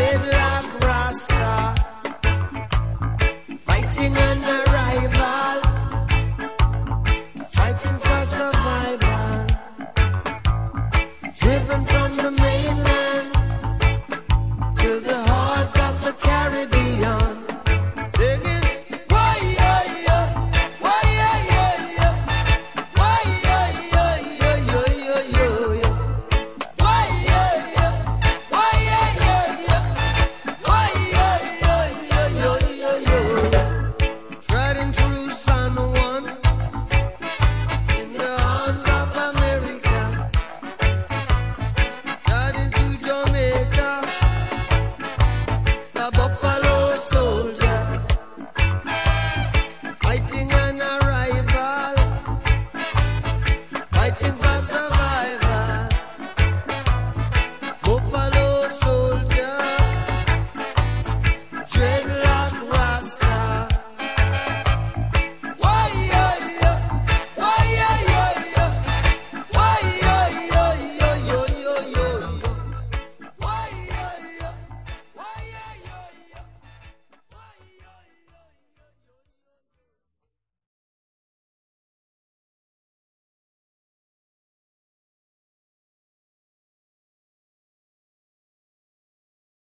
baby.